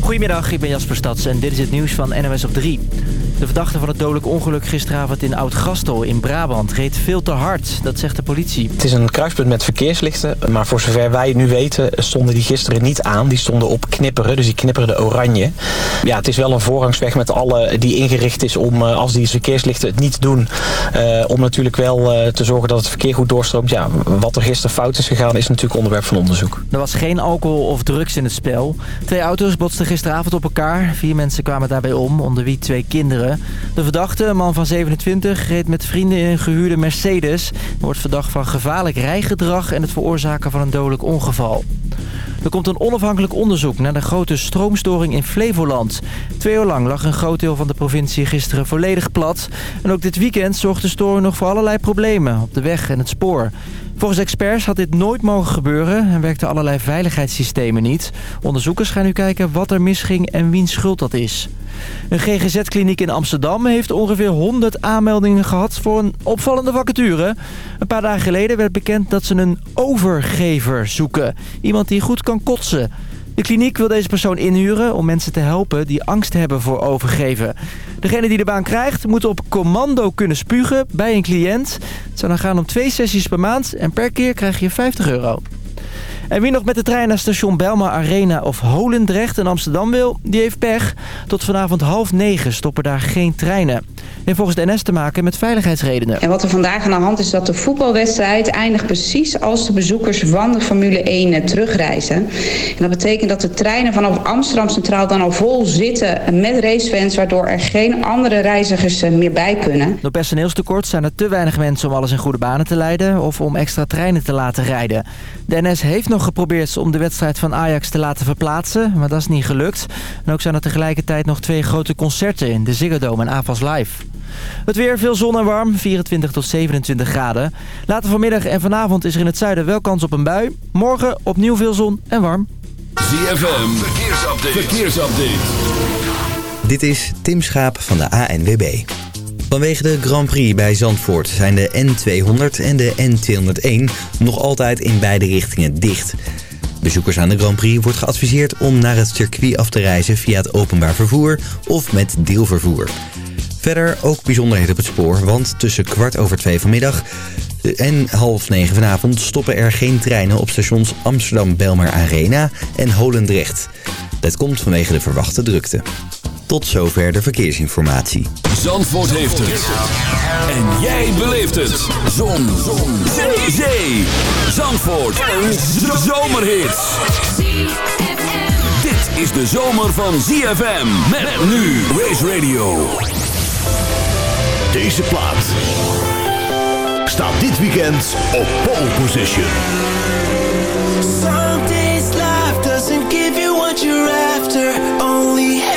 Goedemiddag, ik ben Jasper Stads en dit is het nieuws van NOS op 3. De verdachte van het dodelijk ongeluk gisteravond in Oud-Gastel in Brabant reed veel te hard. Dat zegt de politie. Het is een kruispunt met verkeerslichten. Maar voor zover wij nu weten stonden die gisteren niet aan. Die stonden op knipperen, dus die knipperden oranje. Ja, het is wel een voorrangsweg met alle die ingericht is om, eh, als die verkeerslichten het niet doen... Uh, om natuurlijk wel uh, te zorgen dat het verkeer goed doorstroomt. Ja, wat er gisteren fout is gegaan is natuurlijk onderwerp van onderzoek. Er was geen alcohol of drugs in het spel. Twee auto's botsten gisteravond op elkaar. Vier mensen kwamen daarbij om, onder wie twee kinderen. De verdachte, een man van 27, reed met vrienden in een gehuurde Mercedes. Wordt verdacht van gevaarlijk rijgedrag en het veroorzaken van een dodelijk ongeval. Er komt een onafhankelijk onderzoek naar de grote stroomstoring in Flevoland. Twee uur lang lag een groot deel van de provincie gisteren volledig plat. En ook dit weekend zorgt de storing nog voor allerlei problemen op de weg en het spoor. Volgens experts had dit nooit mogen gebeuren en werkten allerlei veiligheidssystemen niet. Onderzoekers gaan nu kijken wat er misging en wiens schuld dat is. Een GGZ-kliniek in Amsterdam heeft ongeveer 100 aanmeldingen gehad voor een opvallende vacature. Een paar dagen geleden werd bekend dat ze een overgever zoeken. Iemand die goed kan kotsen. De kliniek wil deze persoon inhuren om mensen te helpen die angst hebben voor overgeven. Degene die de baan krijgt moet op commando kunnen spugen bij een cliënt. Het zou dan gaan om twee sessies per maand en per keer krijg je 50 euro. En wie nog met de trein naar station Belma Arena of Holendrecht in Amsterdam wil, die heeft pech. Tot vanavond half negen stoppen daar geen treinen. En volgens de NS te maken met veiligheidsredenen. En wat er vandaag aan de hand is dat de voetbalwedstrijd eindigt precies als de bezoekers van de Formule 1 terugreizen. En dat betekent dat de treinen vanaf Amsterdam Centraal dan al vol zitten met racefans, waardoor er geen andere reizigers meer bij kunnen. Door personeelstekort zijn er te weinig mensen om alles in goede banen te leiden of om extra treinen te laten rijden. De NS heeft nog geprobeerd om de wedstrijd van Ajax te laten verplaatsen, maar dat is niet gelukt. En ook zijn er tegelijkertijd nog twee grote concerten in de Ziggo Dome en AFAS Live. Het weer, veel zon en warm, 24 tot 27 graden. Later vanmiddag en vanavond is er in het zuiden wel kans op een bui. Morgen opnieuw veel zon en warm. ZFM, verkeersupdate. verkeersupdate. Dit is Tim Schaap van de ANWB. Vanwege de Grand Prix bij Zandvoort zijn de N200 en de N201 nog altijd in beide richtingen dicht. Bezoekers aan de Grand Prix wordt geadviseerd om naar het circuit af te reizen via het openbaar vervoer of met deelvervoer. Verder ook bijzonderheden op het spoor, want tussen kwart over twee vanmiddag en half negen vanavond stoppen er geen treinen op stations Amsterdam Belmar Arena en Holendrecht. Dat komt vanwege de verwachte drukte. Tot zover de verkeersinformatie. Zandvoort heeft het. En jij beleeft het. Zon. Zon. Zee. Zandvoort. Een zomerhit. Dit is de zomer van ZFM. Met nu Race Radio. Deze plaat staat dit weekend op pole position. Some days life doesn't give you what you're after. Only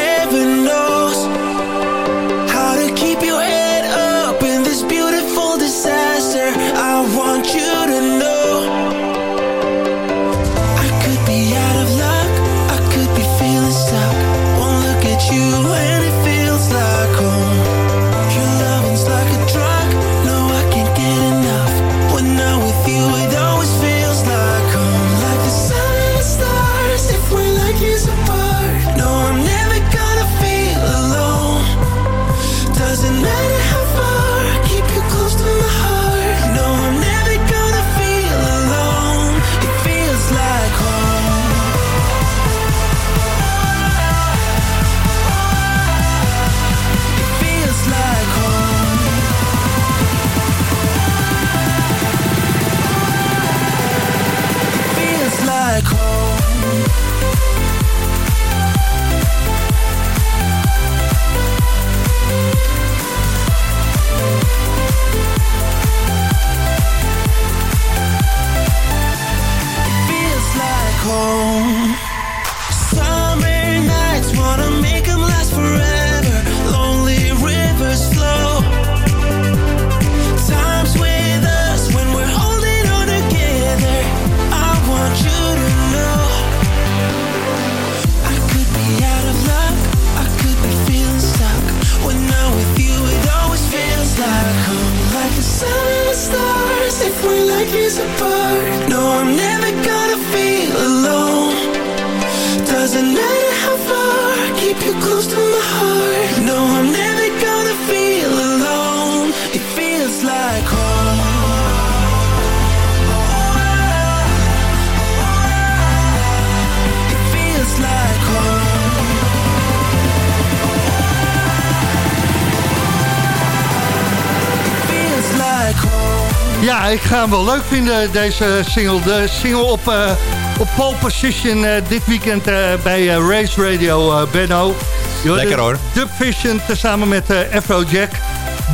Ja, ik ga hem wel leuk vinden, deze single. De single op, eh, op pole position eh, dit weekend eh, bij Race Radio, Benno. Hoorde Lekker, hoor. Dub Vision tezamen met Afrojack.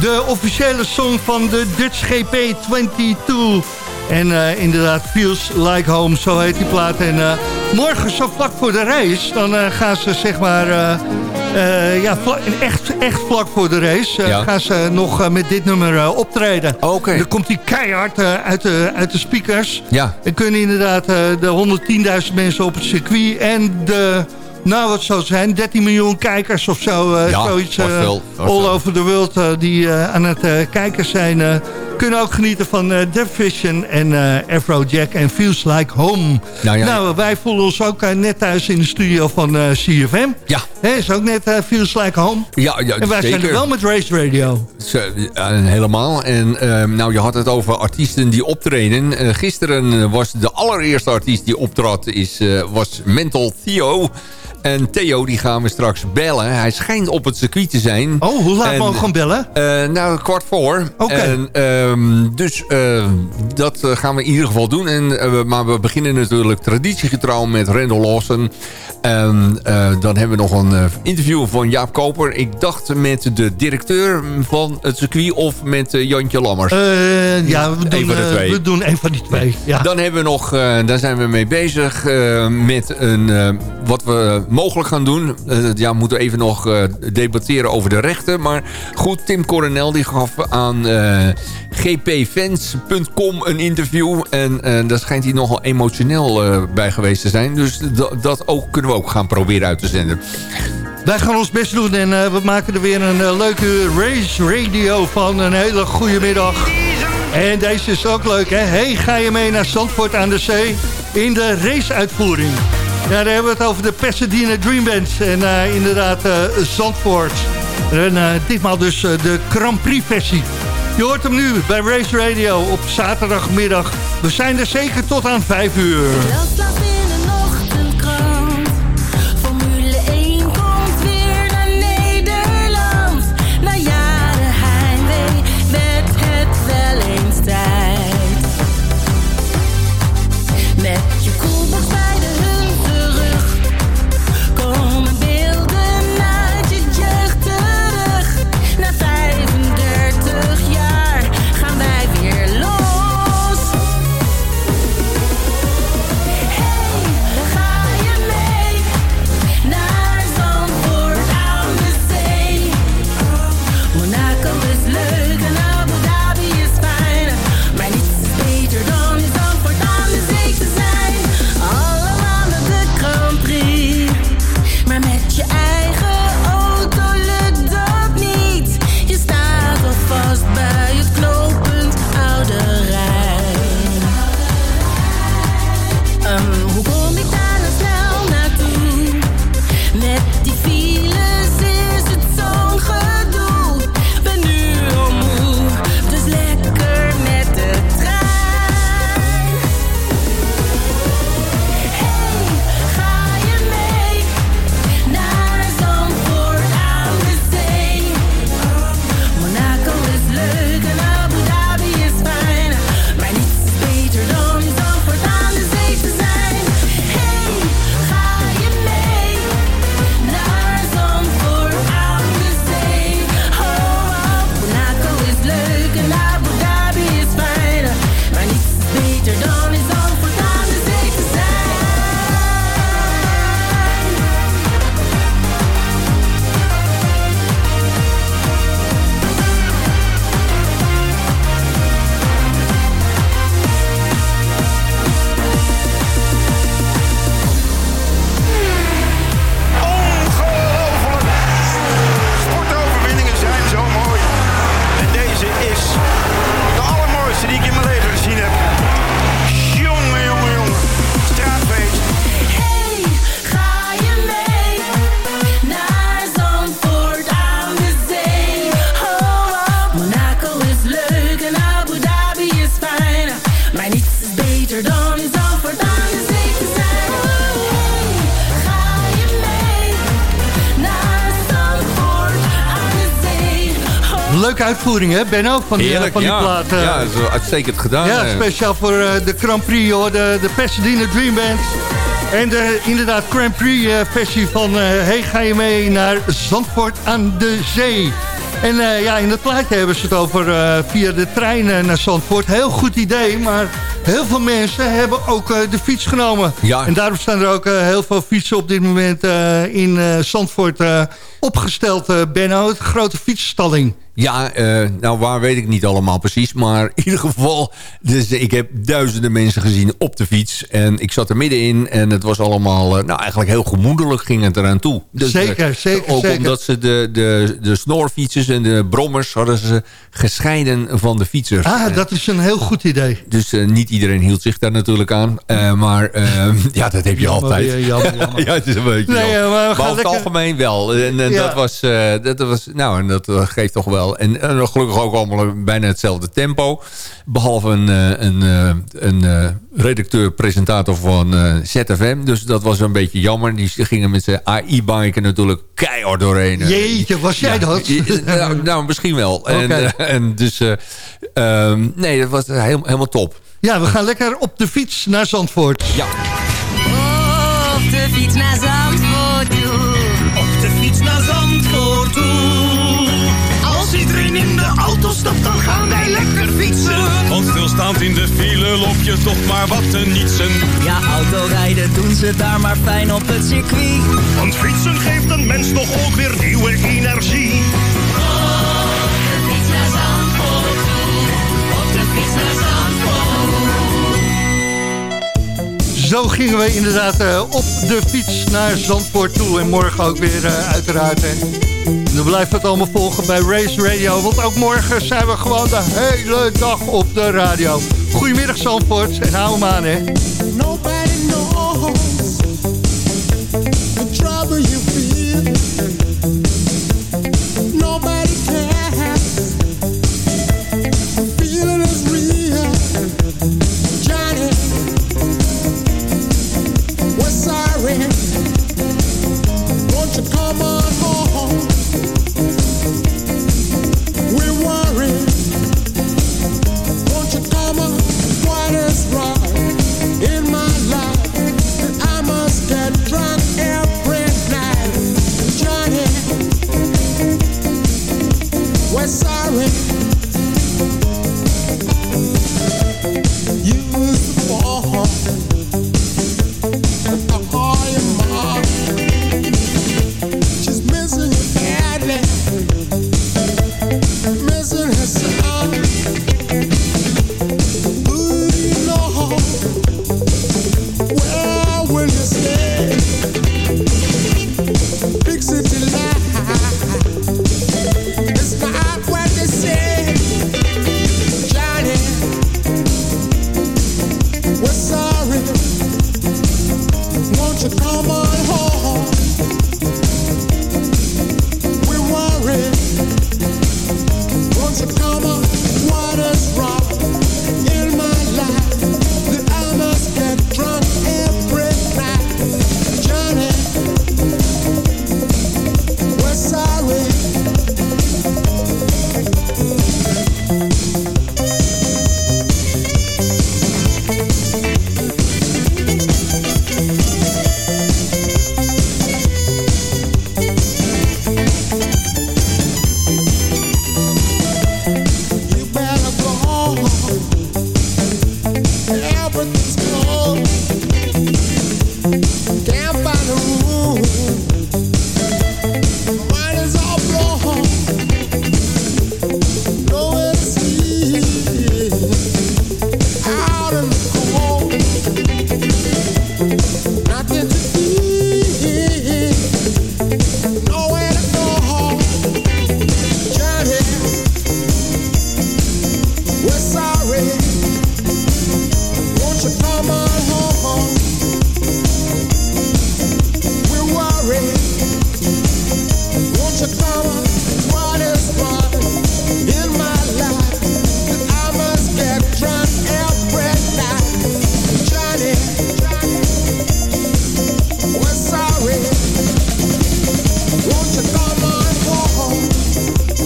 De officiële song van de Dutch GP22. En eh, inderdaad, Feels Like Home, zo heet die plaat. En morgen, zo vlak voor de race, dan gaan ze zeg maar... eh, ja, echt, echt vlak voor de race eh, Ja. gaan ze nog eh, met dit nummer optreden. Oké. Dan komt die keihard uit, de, uit de speakers. Ja. En kunnen inderdaad de 110.000 mensen op het circuit en de... Nou, wat zou het zijn? 13 miljoen kijkers of zo. Ja, zoiets veel, all veel. over the world die aan het kijken zijn. Kunnen ook genieten van eh The Vision en eh Afrojack en Feels Like Home. Nou ja. nou wij voelen ons ook eh, net thuis in de studio van CFM. Ja. Hè, is ook net Feels Like Home. Ja, ja En wij zijn er wel met Race Radio. Helemaal. En ehm, nou, je had het over artiesten die optreden. Gisteren was de allereerste artiest die optrad, is, was Mental Theo. En Theo, die gaan we straks bellen. Hij schijnt op het circuit te zijn. Oh, hoe laat En, mogen we gaan bellen? eh, nou, kwart voor. Oké. Ehm, dus eh, dat eh, gaan we in ieder geval doen. En, maar we beginnen natuurlijk traditiegetrouw met Randall Lawson. En dan hebben we nog een interview van Jaap Koper. Ik dacht met de directeur van het circuit of met Jantje Lammers. Ja, we doen, van de twee. we doen een van die twee. Ja. Dan hebben we nog, daar zijn we mee bezig met een, wat we mogelijk gaan doen. Eh, ja, we moeten even nog eh, debatteren over de rechten. Maar goed, Tim Coronel die gaf aan eh, gpfans.com een interview. En daar schijnt hij nogal emotioneel bij geweest te zijn. Dus da- dat ook, kunnen we ook gaan proberen uit te zenden. Wij gaan ons best doen en we maken er weer een eh, leuke race radio van. Een hele goede middag. En deze is ook leuk, hè? Hey, ga je mee naar Zandvoort aan de Zee in de raceuitvoering? Ja, daar hebben we het over de Pasadena Dream Band. En eh, inderdaad eh, Zandvoort. En eh, ditmaal dus de Grand Prix versie. Je hoort hem nu bij Race Radio op zaterdagmiddag. We zijn er zeker tot aan 5 uur. Uitvoering, hè, Benno, van die, Heerlijk, van die ja. plaat. eh. ja, dat is uitstekend gedaan. Ja, eh. speciaal voor eh, de Grand Prix, hoor, de, de Pasadena Dream Band. En de inderdaad Grand Prix eh, versie van... eh, hey, ga je mee naar Zandvoort aan de Zee? En eh, ja, in het plaatje hebben ze het over eh, via de trein eh, naar Zandvoort. Heel goed idee, maar heel veel mensen hebben ook eh, de fiets genomen. Ja. En daarom staan er ook eh, heel veel fietsen op dit moment eh, in eh, Zandvoort eh, opgesteld. eh Benno, het grote fietsstalling. Ja, eh, nou waar weet ik niet allemaal precies. Maar in ieder geval, dus ik heb duizenden mensen gezien op de fiets. En ik zat er middenin en het was allemaal, eh, nou eigenlijk heel gemoedelijk ging het eraan toe. Dus, eh, Zeker, zeker, Ook zeker. omdat ze de, de, de snorfietsers en de brommers hadden ze gescheiden van de fietsers. Ah, dat is een heel goed idee. Dus eh, niet iedereen hield zich daar natuurlijk aan. Eh, maar eh, ja, dat heb je Jammer altijd. weer, jammer, jammer. ja, het is een beetje Nee, eh, maar over het algemeen wel. En, en Ja. dat, was, eh, dat was... Nou, en dat eh, geeft toch wel... En, en gelukkig ook allemaal bijna hetzelfde tempo. Behalve een, eh, een, eh, een eh, redacteur-presentator van eh, ZFM. Dus dat was een beetje jammer. Die gingen met zijn AI-biken natuurlijk keihard doorheen. Jeetje, was jij Ja, dat? ja, nou, nou, misschien wel. En, en dus... eh, ehm, nee, dat was heel- helemaal top. Ja, we gaan lekker op de fiets naar Zandvoort. Ja. Op de fiets naar Zandvoort toe. Op de fiets naar Zandvoort in de auto stapt, dan gaan wij lekker fietsen. Want stilstaand in de file loop je toch maar wat te nietsen. Ja, autorijden doen ze daar maar fijn op het circuit. Want fietsen geeft een mens toch ook weer nieuwe energie. Zo gingen we inderdaad eh, op de fiets naar Zandvoort toe. En morgen ook weer eh, uiteraard. Hè. Dan blijft het allemaal volgen bij Race Radio. Want ook morgen zijn we gewoon de hele dag op de radio. Goedemiddag Zandvoort en hou hem aan hè. Nobody knows the trouble you feel. Nobody cares. win.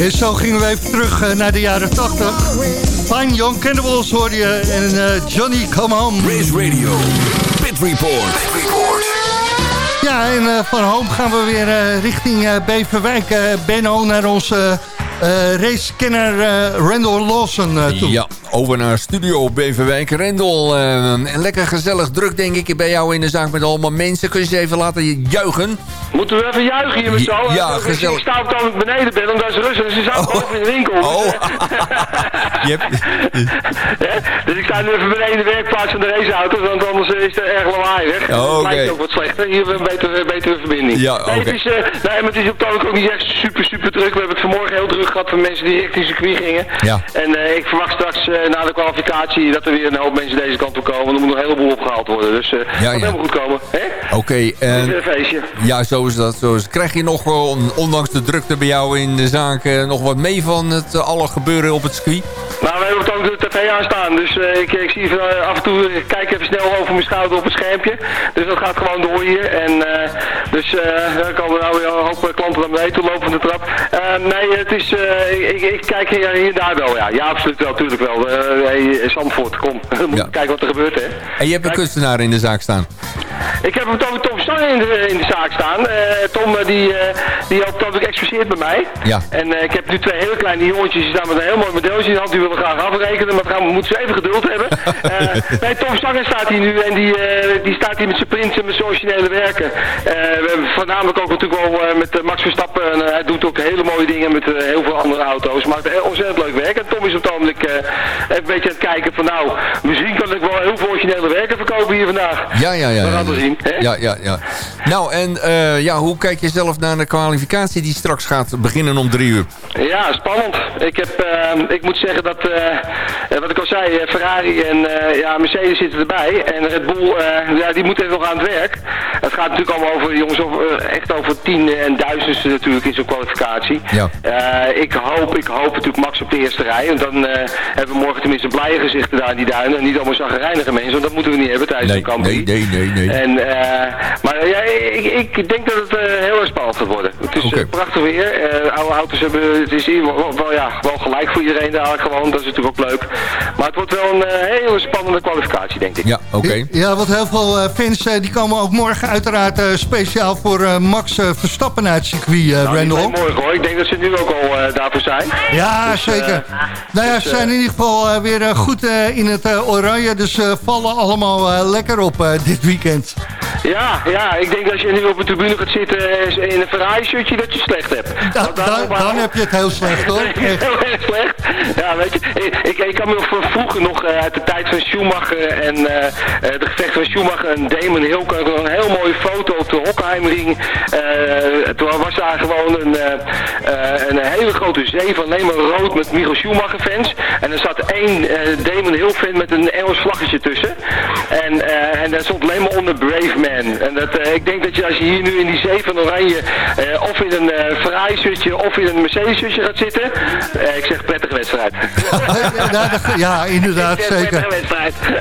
En zo gingen we even terug eh, naar de jaren 80. Fine Young Cannibals hoorde je en eh, Johnny Come Home. Race Radio, Pit Report. Ja, en eh, van home gaan we weer eh, richting eh, Beverwijk. Benno naar onze eh racekenner eh, Randall Lawson eh, toe. Ja, over naar Studio Beverwijk. Rendel, en lekker gezellig druk denk ik bij jou in de zaak met allemaal mensen. Kun je ze even laten juichen? Moeten we even juichen hier met z'n allen? Ja, gezellig. Ik sta op dat ik beneden ben, omdat ze rustig Dus ze zaten boven in de winkel. Oh. Dus ik sta nu even beneden in de werkplaats van de raceauto's, want anders is het erg lawaaiig. Oh. Het lijkt ook wat slechter. Hier hebben we een betere, betere verbinding. Ja, nee, het is, eh, nee, maar het is op ogenblik ook niet echt super, super druk. We hebben het vanmorgen heel druk gehad van mensen die richting circuit gingen. Ja. En eh, ik verwacht straks eh, na de kwalificatie dat er weer een hoop mensen deze kant op komen. Er moet nog een heleboel opgehaald worden. Dus Ja, gaat ja. helemaal goed komen. Hè? Oké, is en een feestje. ja, zo Zo. Krijg je nog, on- ondanks de drukte bij jou in de zaak, eh, nog wat mee van het eh, alle gebeuren op het? Nou, we hebben ook de tv aanstaan, dus eh, ik, ik zie eh, af en toe, ik kijk even snel over mijn schouder op het schermpje. Dus dat gaat gewoon door hier. En, eh, dus eh dan komen nou weer een hoop klanten naar beneden toe lopen van de trap. Eh, nee, het is, eh, ik, ik kijk hier, hier daar wel, ja. Ja, absoluut wel, natuurlijk wel. Eh hey, Zandvoort, kom. We moeten kijken wat er gebeurt, hè. En je hebt een kunstenaar in de zaak staan. Ik heb hem Tom, Tom Stanger in de, in de zaak staan. Eh, Tom eh, die, eh die helpt natuurlijk exposeert bij mij. Ja. En eh, ik heb nu twee hele kleine jongetjes die staan met een heel mooi modeltje in de hand. Die willen graag afrekenen, maar gaan we, moeten ze even geduld hebben. Eh, nee, Tom Stanger staat hier nu en die, eh, die staat hier met zijn prints en met zijn originele werken. Eh, we hebben voornamelijk ook natuurlijk wel met Max Verstappen. En, hij doet ook hele mooie dingen met heel veel andere auto's. Maakt ontzettend leuk werk. En Tom is op het ogenblik even een beetje aan het kijken van nou, misschien kan ik wel heel veel originele werken verkopen hier vandaag. Ja, ja, ja. We gaan het zien. Hè? Ja, ja, ja. Nou, en ja, hoe kijk je zelf naar de kwalificatie die straks gaat beginnen om drie uur? Ja, spannend. Ik, heb, ik moet zeggen dat, wat ik al zei, eh, Ferrari en eh, ja, Mercedes zitten erbij. En Red Bull, eh, ja, die moeten even nog aan het werk. Het gaat natuurlijk allemaal over, jongens, over, eh, echt over tien en duizendsten natuurlijk in zo'n kwalificatie. Ja. Eh, ik, hoop, ik hoop natuurlijk Max op de eerste rij. Want dan eh, hebben we morgen tenminste blije gezichten daar in die duinen. En niet allemaal zaggerijnige mensen, want dat moeten we niet hebben tijdens Nee, de campagne. nee, nee, nee, nee. En, eh, maar ja, ik, ik denk dat het eh, heel erg spannend gaat worden. Het is eh, prachtig weer. Eh, oude auto's hebben, het is hier wel, wel, ja, wel gelijk voor iedereen dadelijk gewoon. Dat is natuurlijk ook leuk. Maar het wordt wel een eh, hele spannende kwalificatie, denk ik. Ja, oké. Ja, want heel veel eh, fans eh, die komen ook morgen uiteraard eh, speciaal voor eh, Max Verstappen naar het circuit, eh, Nou, Randall. morgen hoor. Ik denk dat ze nu ook al daarvoor zijn. Ja, Dus, zeker. nou ja, dus, ze zijn in ieder geval weer goed eh, in het oranje. Dus ze vallen allemaal lekker op eh, dit weekend. Ja, ja, ik denk dat als je nu op de tribune gaat zitten in een Ferrari shirtje, dat je het slecht hebt. Da- dan, dan heb je het heel slecht hoor. Heel erg slecht. Ja, weet je, ik, ik, kan me van vroeger nog eh, uit de tijd van Schumacher en eh, eh, de gevecht van Schumacher en Damon Hill kan ik een heel mooie foto op de Hockenheimring. Toen was daar gewoon een, een hele grote zee van alleen maar rood met Michael Schumacher fans. En er zat één Damon Hill fan met een Engels vlaggetje tussen. En, en daar stond alleen maar onder Brave Man. En dat, ik denk dat je als je hier nu in die zee van oranje of in een eh Ferrari shirtje of in een Mercedes shirtje gaat zitten. ik zeg prettige wedstrijd. Ja, dat- ja, inderdaad, zeker.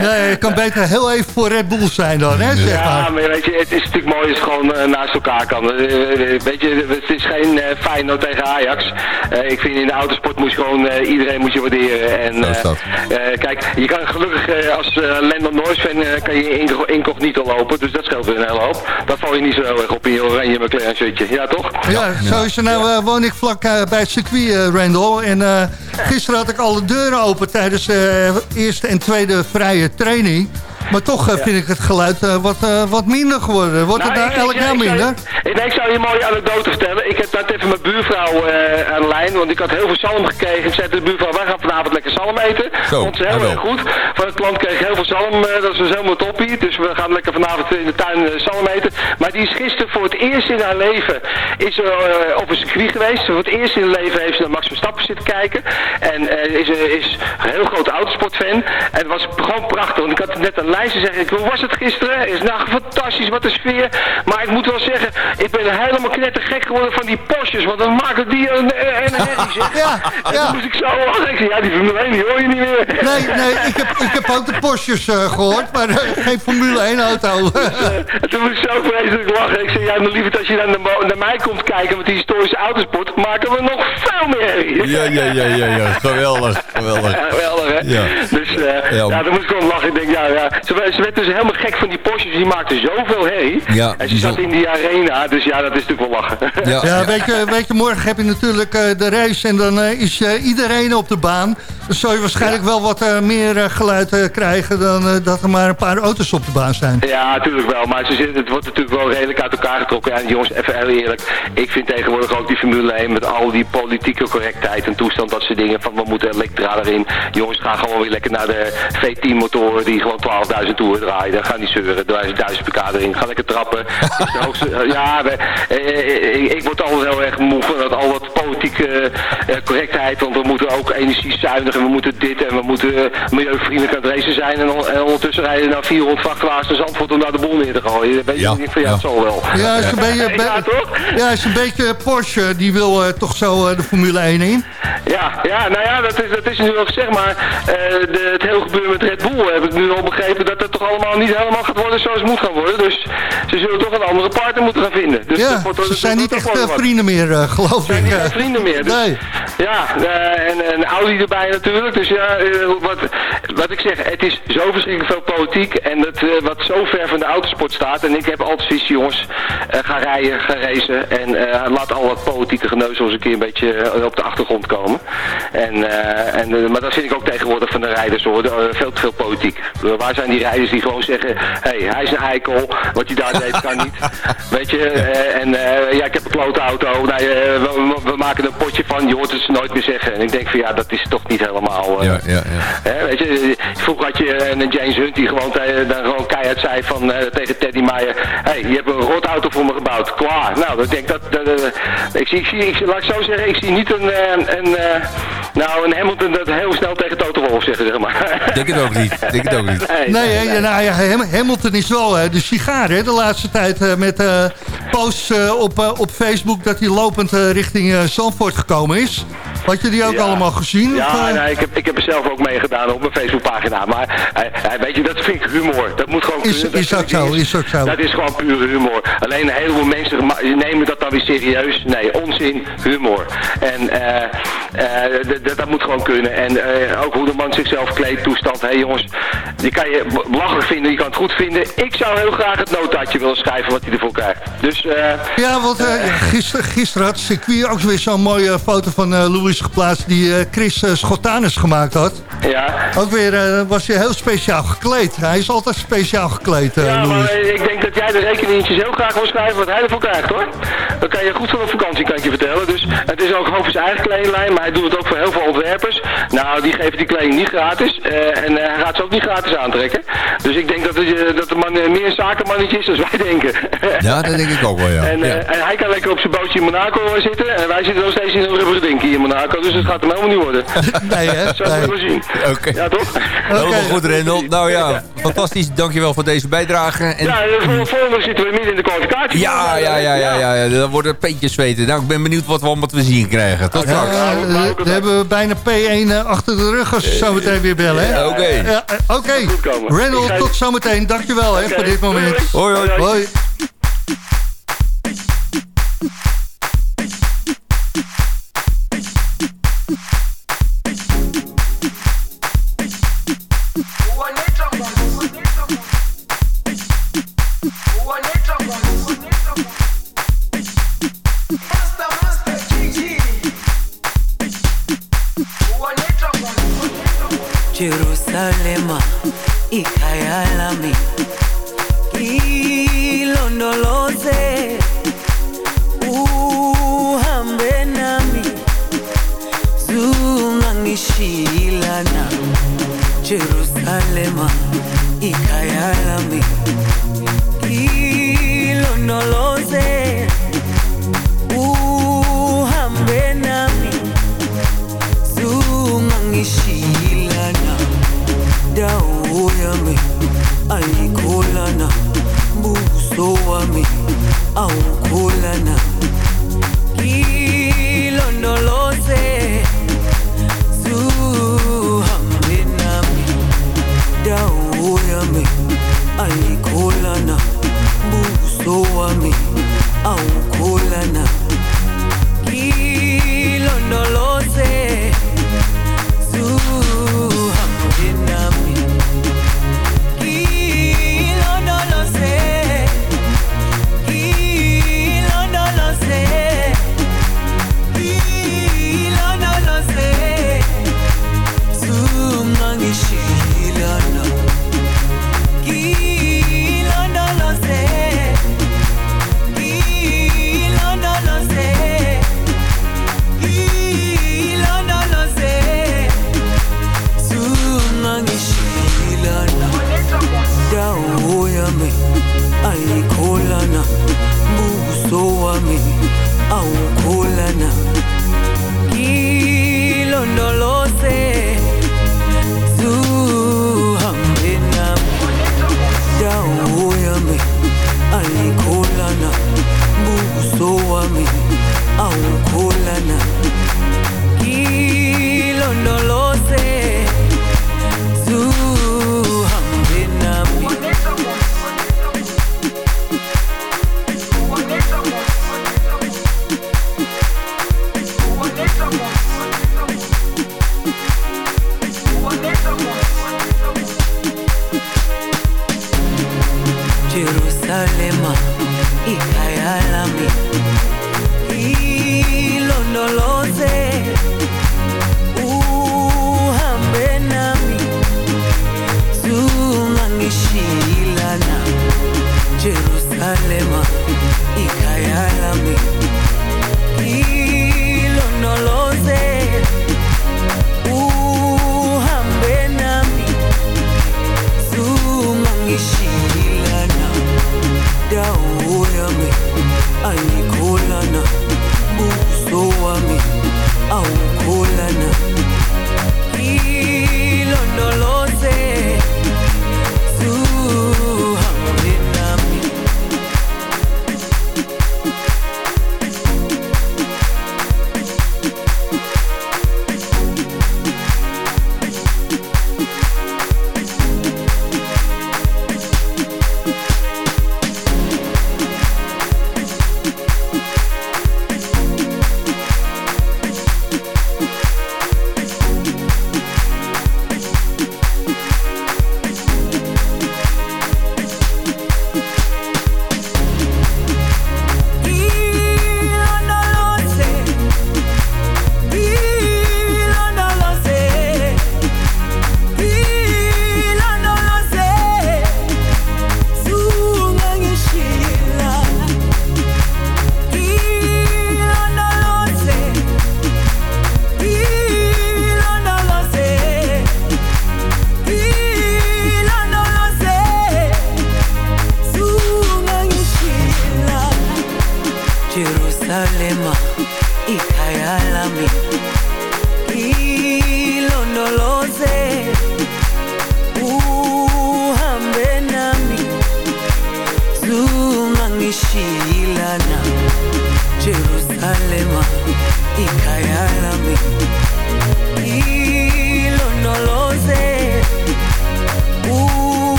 Nee, je kan beter heel even voor Red Bull zijn dan, hè, zeg Ja, maar. weet je, het is natuurlijk mooi als het gewoon eh, naast elkaar kan. Eh, eh, weet je, het is geen eh Feyenoord tegen Ajax. Eh, ik vind in de autosport moet je gewoon eh, iedereen moet je waarderen. En, Zo is eh, dat. eh, kijk, je kan gelukkig als uh, Lando Norris fan kan je inco- incognito lopen. Dus dat scheelt weer een hele hoop. Dat val je niet zo heel erg op in je oranje McLaren shirtje. Ja, toch? Ja, zo is het nou, woon ik vlak bij het circuit, Randall. En eh, gisteren had ik alle deuren open tijdens de eerste en tweede vrije training. Maar toch eh, vind ik het geluid eh, wat, eh, wat minder geworden. Wordt het Nou, nou ik- elk jaar ik minder? Ik, nee, ik zou je een mooie anekdote vertellen. Ik heb net even mijn buurvrouw eh, aan de lijn, want ik had heel veel zalm gekregen. Ik zei tegen de buurvrouw, wij gaan vanavond lekker zalm eten. Zo, Vond ze heel erg goed. Van het klant kreeg heel veel zalm, dat is dus helemaal toppie. Dus we gaan lekker vanavond in de tuin zalm eten. Maar die is gisteren voor het eerst in haar leven is er, eh, op een circuit geweest. Voor het eerst in haar leven heeft ze naar Max Verstappen zitten kijken. En eh, is, is een heel groot autosportfan. En het was gewoon prachtig. Want ik had net een lijstje zeggen, ik, hoe was het gisteren? Is nou fantastisch, wat een sfeer. Maar ik moet wel zeggen, ik ben helemaal knettergek geworden van die Porsches. Want dan maken die een, een herrie, zeg. Ja, En ja. toen moest ik zo lachen. Ik zei, ja, die Formule 1 die hoor je niet meer. Nee, nee, ik heb, ik heb ook de Porsches eh, gehoord, maar eh, geen Formule 1 auto. En toen moest ik zo vreselijk lachen. Ik zei, ja, maar lieverd, als je dan naar, mij komt kijken met die historische autosport, maken we nog veel meer herrie. Ja, ja, ja, ja, ja. Geweldig, geweldig. Geweldig, hè? Ja. Dus eh, Ja. ja. dan moet ik gewoon lachen. Ik denk, ja, ja. Ze, werd- ze werd dus helemaal gek van die Porsches. Die maakten zoveel herrie. Ja, en ze zat in die arena. Dus ja, dat is natuurlijk wel lachen. Ja, Weet, je, weet je, morgen heb je natuurlijk eh, de race en dan eh, is eh, iedereen op de baan. Dan zul je waarschijnlijk wel wat meer geluid krijgen dan dat er maar een paar auto's op de baan zijn. Ja, natuurlijk wel. Maar ze zitten, het wordt natuurlijk wel redelijk uit elkaar getrokken. Ja, en jongens, even heel eerlijk. Ik vind tegenwoordig ook die Formule 1 met al die politieke correctheid en toestand, dat soort dingen. Van we moeten elektra erin. Jongens, gaan gewoon weer lekker naar de V10 motoren die gewoon 12.000 toeren draaien. Dan gaan die zeuren. 1000 pk erin. Ga lekker trappen. De hoogste- eh, ja, we, eh, eh, ik, ik word altijd heel erg moe van dat, al dat politieke eh, correctheid. Want we moeten ook energiezuinig en we moeten dit en we moeten eh, milieuvriendelijk aan het racen zijn. En, on- en ondertussen rijden naar 400 vrachtwagens naar Zandvoort om daar de boel neer te gooien. Dan weet je Ja, niet van ja, ja. het zal wel. Ja, is een beetje, Ja, toch? ja, is een beetje Porsche, die wil toch zo eh, de Formule 1 in. Ja, ja, nou ja, dat is, dat is nu ook zeg maar, eh, de, het hele gebeuren met Red Bull heb ik nu al begrepen dat het toch allemaal niet helemaal gaat worden zoals het moet gaan worden. Dus ze zullen toch een andere partner moeten gaan vinden. Dus Ja, wordt- ze dat zijn niet echt eh, wat. vrienden meer, eh, geloof zijn ik. niet eh. echt vrienden meer. Dus, Nee. Ja, en Audi erbij natuurlijk. Dus ja, wat, wat ik zeg, het is zo verschrikkelijk veel politiek. En dat, wat zo ver van de autosport staat. En ik heb altijd zoiets, jongens, eh, ga rijden, ga racen. En laat al dat politieke geneuzel eens een keer een beetje op de achtergrond komen. En, en, maar dat vind ik ook tegenwoordig van de rijders hoor. Veel te veel politiek. Waar zijn die rijders die gewoon zeggen, hé, hey, hij is een eikel. Wat hij daar deed kan niet. Weet je, eh, en eh, ja, ik heb een klote auto. Nou, eh, we, maken er een potje van, je hoort het ze nooit meer zeggen. En ik denk van ja, dat is toch niet helemaal... Ja, ja, ja. Hè, weet je, vroeger had je een James Hunt die gewoon, dan gewoon keihard zei van, tegen Teddy Meijer... Hé, hey, je hebt een rotauto voor me gebouwd. Klaar. Nou, ik denk dat... dat, ik, zie, ik, zie, ik, laat ik zo zeggen, ik zie niet een... een eh, nou, een Hamilton dat heel snel tegen Toto Wolff zeggen, zeg maar. Denk het ook niet. Denk het ook niet. Nee, hè, ja, nou, ja, Ham- Hamilton is wel de sigaar hè, de laatste tijd eh, met eh, posts eh, op, op Facebook dat hij lopend richting eh, Zandvoort gekomen is. Had je die ook Ja. allemaal gezien? Ja, of, eh? nee, ik, heb, ik heb er zelf ook mee gedaan op mijn Facebookpagina. Maar weet je, dat vind ik humor. Dat moet gewoon Is- kunnen. Dat is ook zo, is ook zo. Dat is gewoon pure humor. Alleen een heleboel mensen nemen dat dan weer serieus. Nee, onzin, humor. En eh, eh, dat moet gewoon kunnen. En ook hoe de man zichzelf kleedt, toestand. Hé hey, jongens, die kan je belachelijk vinden, je kan het goed vinden. Ik zou heel graag het notaatje willen schrijven wat hij ervoor krijgt. Dus... eh, Ja, want eh, gisteren, gisteren had circuit ook weer zo'n mooie foto van eh, Louis geplaatst... die eh, Chris eh, Schotanus gemaakt had. ja, Ook weer eh, was hij heel speciaal gekleed. Hij is altijd speciaal gekleed, eh, Ja, Louis. maar eh, ik denk dat jij de rekeningetjes heel graag wil schrijven wat hij ervoor krijgt hoor. Dan kan je goed van op vakantie, kan ik je vertellen. Dus het is ook over zijn eigen kledinglijn, maar hij doet het ook voor heel veel ontwerpers. Nou, die geven die kleding niet gratis. eh, en eh, hij gaat ze ook niet gratis aantrekken. Dus ik denk dat, het, eh, dat de man eh, meer een zakenmannetje is dan wij denken. Ja, dat denk ik ook wel, ja. En, eh, Ja. en hij kan lekker op zijn bootje in Monaco zitten. En wij zitten nog steeds in een rubberen ding hier in Monaco. Dus het gaat hem helemaal niet worden. Nee, hè? Zo Nee. we zien. Oké. Ja, toch? Helemaal goed, Rendel. Nou ja, fantastisch. Dankjewel voor deze bijdrage. En... Ja, de vol- volgende zitten we midden in de kwalificatie. Ja, ja, ja, ja, ja, ja. Dan wordt het peentjes zweten. Nou, ik ben benieuwd wat we allemaal te zien krijgen. Tot straks. Ja, dan hebben we bijna P1 eh, achter de rug als we zo meteen weer bellen. Hè? Oké. Ja, Oké, Randall, tot zometeen. Dankjewel hè, Oké, voor dit moment. Hoi, hoi. Hoi. Yerusalema ikayalami. Ilondoloze uhambe nami. Zungangishilana Jerusalema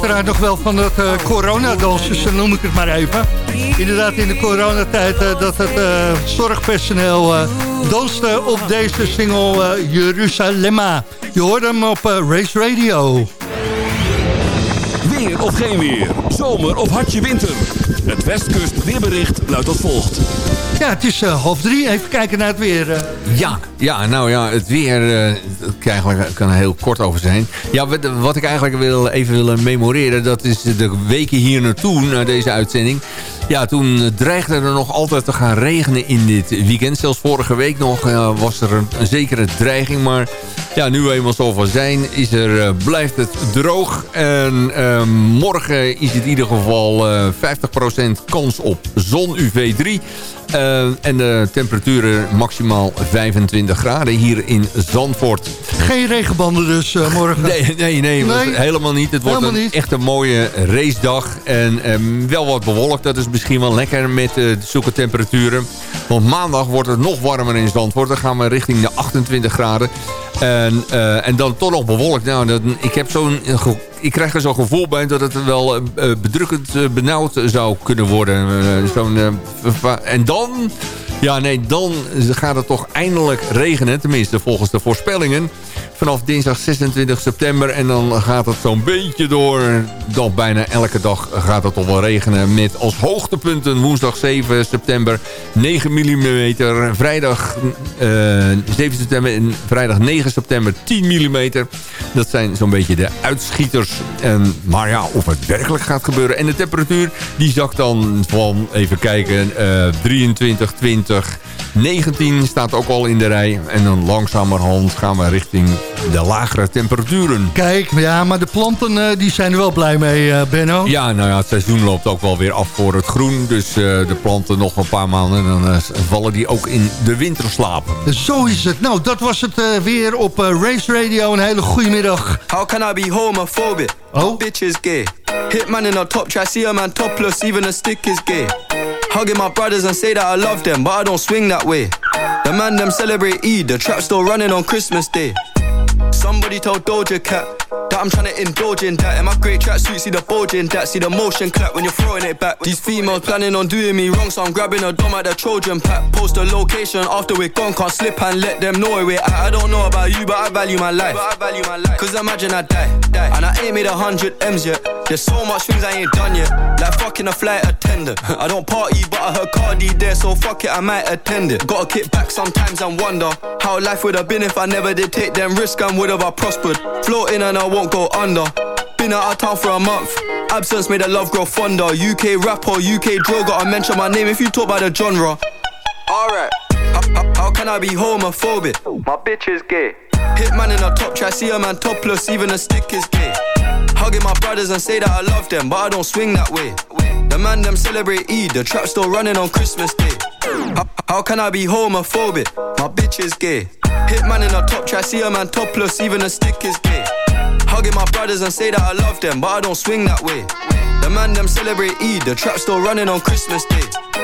uiteraard nog wel van het uh, coronadansen, zo noem ik het maar even. Inderdaad, in de coronatijd uh, dat het uh, zorgpersoneel uh, danste op deze single uh, Jeruzalemma. Je hoort hem op uh, Race Radio. Weer of geen weer. Zomer of hartje winter. Het Westkust weerbericht luidt als volgt. Ja, het is uh, half drie. Even kijken naar het weer. Uh. Ja, ja, nou ja, het weer uh, eigenlijk kan er heel kort over zijn. Ja, wat, ik eigenlijk wil, even wil memoreren... dat is de weken hier naartoe, naar deze uitzending. Ja, toen dreigde er nog altijd te gaan regenen in dit weekend. Zelfs vorige week nog was er een, zekere dreiging. Maar ja, nu we eenmaal zo van zijn, is er, blijft het droog. En morgen is het in ieder geval 50% kans op zon UV3. Uh, en de temperaturen maximaal 25 graden hier in Zandvoort. Geen regenbanden dus uh, morgen? Nee, nee, nee, nee. helemaal niet. Het wordt een, echt een mooie racedag. En um, wel wat bewolkt. Dat is misschien wel lekker met uh, zulke temperaturen. Want maandag wordt het nog warmer in Zandvoort. Dan gaan we richting de 28 graden. En, en dan toch nog bewolkt. Nou, ik heb zo'n ik krijg er zo'n gevoel bij dat het wel uh, bedrukkend uh, benauwd zou kunnen worden. Zo'n, en dan, ja nee, dan gaat het toch eindelijk regenen. Tenminste, volgens de voorspellingen. Vanaf dinsdag 26 september. En dan gaat het zo'n beetje door. Dan bijna elke dag gaat het toch wel regenen. Met als hoogtepunten woensdag 7 september 9 mm. Vrijdag 7 september en vrijdag 9 september 10 mm. Dat zijn zo'n beetje de uitschieters. En, maar ja, of het werkelijk gaat gebeuren. En de temperatuur die zakt dan van, even kijken, uh, 23, 20... 19 staat ook al in de rij. En dan langzamerhand gaan we richting de lagere temperaturen. Kijk, ja, maar de planten eh, die zijn er wel blij mee, eh, Benno. Ja, nou ja, het seizoen loopt ook wel weer af voor het groen. Dus eh, de planten nog een paar maanden. En dan eh, vallen die ook in de winterslaap. Zo is het. Nou, dat was het eh, weer op Race Radio. Een hele goede middag. How can I be homophobic? Oh? Bitch is gay. Hitman in a top try, see a man topless, even a stick is gay. Hugging my brothers and say that I love them, but I don't swing that way. The man them celebrate Eid, the trap still running on Christmas Day. Somebody told Doja Cat that I'm trying to indulge in that. In my great tracksuit, see the bulge in that. See the motion clap when you're throwing it back. These females planning on doing me wrong, so I'm grabbing a dom at the Trojan pack. Post a location after we're gone, can't slip and let them know where we're at. I don't know about you, but I value my life. But I value my life. Cause imagine I die, die, and I ain't made a hundred M's yet. There's so much things I ain't done yet. Like fucking a flight attendant. I don't party, but I heard Cardi there, so fuck it, I might attend it. Gotta kick back sometimes and wonder how life would have been if I never did take them risks and would have I prospered. Floating and I won't go under. Been out of town for a month. Absence made the love grow fonder. UK rapper, UK drill, gotta mention my name if you talk about the genre. Alright. How, how- how can I be homophobic? My bitch is gay. Hitman in a top try, see a man topless, even a stick is gay. Hugging my brothers and say that I love them, but I don't swing that way. Man them celebrate Eid, the trap still running on Christmas Day. How, how can I be homophobic? My bitch is gay. Hitman in a top try, see a man topless, even a stick is gay. Hugging my brothers and say that I love them, but I don't swing that way. The man them celebrate Eid, the trap still running on Christmas Day.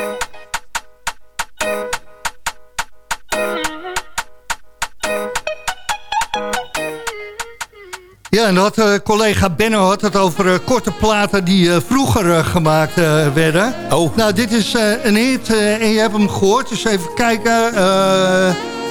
Ja, en dat eh, collega Benno had het over eh, korte platen die eh, vroeger gemaakt werden. Oh. Nou, dit is een hit en je hebt hem gehoord. Dus even kijken.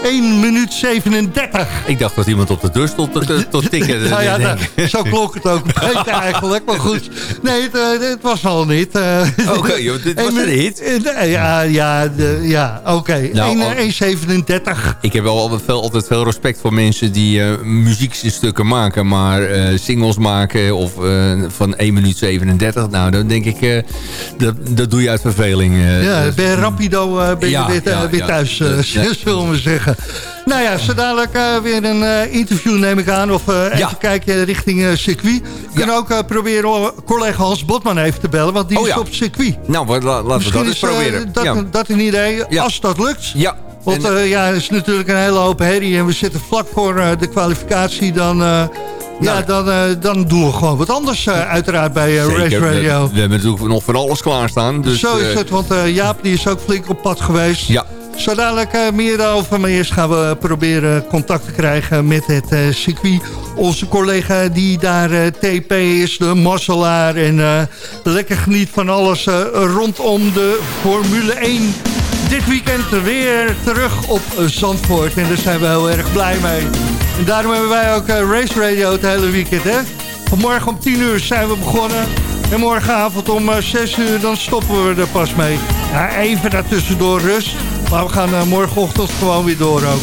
Eh 1 minuut 37. Ik dacht dat iemand op de deur stond te, te tikken. nou ja, nou, zo klonk het ook eigenlijk. Maar goed, nee, het, eh, het was al niet. eh. Oké, dit was een hit? eh, Ja, ja, ja oké. Nou, 1, al- 1,37. Ik heb wel altijd veel, altijd veel respect voor mensen die eh muziekstukken maken. Maar eh, singles maken of eh, van 1 minuut 37. Nou, dan denk ik, eh, dat, dat doe je uit verveling. eh. Ja, ben rapido eh, ben je Ja, weer, eh, ja, weer thuis, eh, zullen we zeggen. Nou ja, zo dadelijk eh, weer een eh, interview neem ik aan. Of eh, even kijken richting eh, circuit. We kunnen ook eh, proberen collega Hans Botman even te bellen. Want die Oh is op circuit. Nou, laten we Misschien dat eens eh, proberen. dat, dat een idee, als dat lukt. ja. Want eh, ja, het is natuurlijk een hele hoop herrie. En we zitten vlak voor eh, de kwalificatie. Dan, eh, ja, Nou. dan, eh, dan doen we gewoon wat anders eh, uiteraard bij eh, Race Zeker, we, Radio. we hebben natuurlijk nog van alles klaarstaan. Dus, Zo is eh, het, want eh, Jaap die is ook flink op pad geweest. Ja. Zo dadelijk eh, meer daarover, maar eerst gaan we proberen contact te krijgen met het eh, circuit. Onze collega die daar eh, TP is, de Mosselaar. En lekker geniet van alles rondom de Formule 1. Dit weekend weer terug op Zandvoort en daar zijn we heel erg blij mee. En daarom hebben wij ook Race Radio het hele weekend, hè? Vanmorgen om 10 uur zijn we begonnen. En morgenavond om eh, 6 uur dan stoppen we er pas mee. Ja, even daartussendoor rust. Maar we gaan eh, morgenochtend gewoon weer door ook.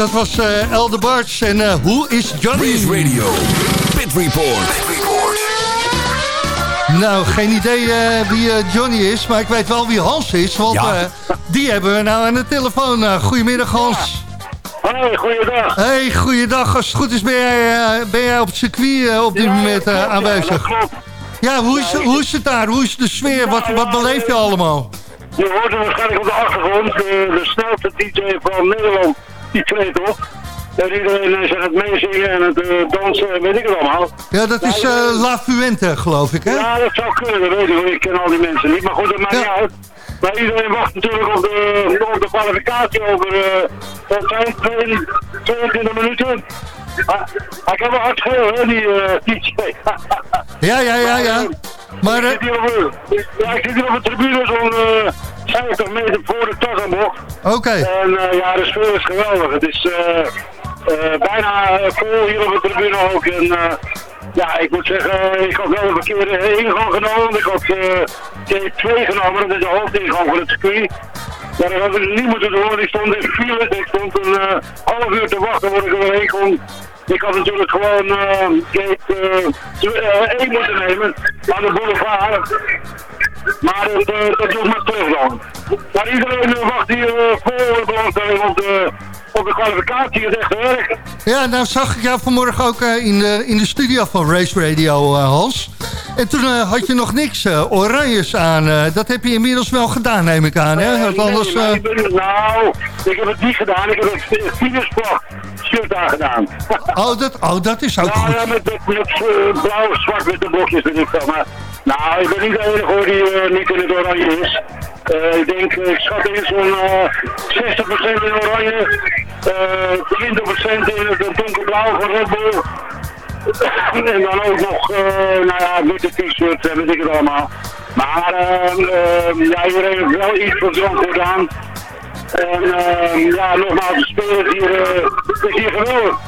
Dat was eh Elde Barts en eh, Hoe is Johnny? Race Radio, Pit Report. Nou, geen idee eh, wie eh, Johnny is, maar ik weet wel wie Hans is. Want Ja. eh, die hebben we nou aan de telefoon. Eh, goedemiddag Hans. Hoi, goeiedag. Hey, goeiedag. Als het goed is ben jij, eh, ben jij op het circuit eh, op dit moment eh, aanwezig. Ja, hoe is, hoe is het daar? Hoe is de sfeer? Wat, wat beleef je allemaal? Je hoort hem waarschijnlijk op de achtergrond. De, de snelste DJ van Nederland, die treedt op. En iedereen is aan het meezingen en het eh, dansen en weet ik het allemaal. Ja, dat is eh, La Fuente, geloof ik, hè? Ja, dat zou kunnen, dat weet ik wel. Ik ken al die mensen niet, maar goed, dat maakt niet uit. Maar iedereen wacht natuurlijk op de, op de kwalificatie over uh, het, 22 22 minuten. Ah, Hij kan wel hard schreeuwen, hè, die eh, DJ. Ja, ja, ja, ja. Maar, ik, zit hier op, de- ja, ik zit hier op de tribune zo'n eh 50 meter voor de Tassenbocht. Oké. En eh, ja, de sfeer is geweldig. Het is eh, eh, bijna vol hier op de tribune ook. En ja, ik moet zeggen, ik had wel een verkeerde ingang genomen. Ik had eh T2 genomen, dat is de hoofdingang van het circuit. Ja, dat had ik niet moeten doen, ik stond in file. Ik stond een half uur te wachten voordat ik er weer heen kon. Ik had natuurlijk gewoon eh gate eh 1 moeten nemen aan de boulevard. Maar dat, eh, dat doet maar terug dan. Maar iedereen eh, wacht hier vol belangstelling op de, op de kwalificatie. Het echte werk. Ja, nou zag ik jou vanmorgen ook eh, in, de, in de studio van Race Radio, Hans. En toen had je nog niks eh, oranjes aan. dat heb je inmiddels wel gedaan, neem ik aan, hè? Want anders... Nee, nou, ik heb het niet gedaan. Ik heb het Finesvlag shirt aangedaan. oh, dat, oh, dat is ook Ja, goed. ja, met, met, met eh, blauw, zwart met de blokjes veel. Maar, nou, ik ben niet de enige hoor die eh, niet in het oranje is. Eh, ik denk, eh, ik schat in zo'n eh 60% in oranje, eh 20% in het donkerblauw van Red Bull. en dan ook nog, nou ja, witte t-shirt en weet ik het allemaal. Maar eh, eh, ja, iedereen heeft wel iets van Zandvoort aan. En eh, ja, nogmaals, de speler hier, is hier geweldig.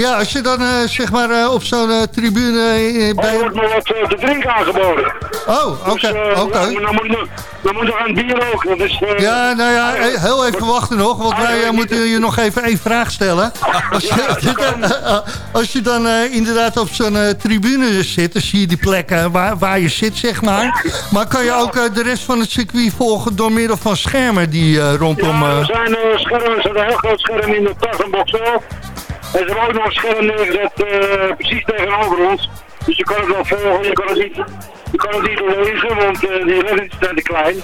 Ja, als je dan eh, zeg maar eh, op zo'n eh, tribune... bij... Er wordt nog wat te drinken aangeboden. Oh, oké, Dus, oké. ja, maar dan, moet, dan moet aan bier ook. Dat is, Ja, nou ja, heel even wachten nog, want wij moeten je nog even één vraag stellen. Als je, als je dan inderdaad op zo'n tribune zit, dan zie je die plekken waar, waar je zit, zeg maar. Maar kan je ook de rest van het circuit volgen door middel van schermen die rondom... Ja, er zijn schermen, er zit een heel groot scherm in de tassenbox zelf. En ze hebben ook nog een scherm neergezet eh, precies tegenover ons. Dus je kan het wel volgen, je kan het niet, je kan het niet lezen, want eh, die letters zijn te klein.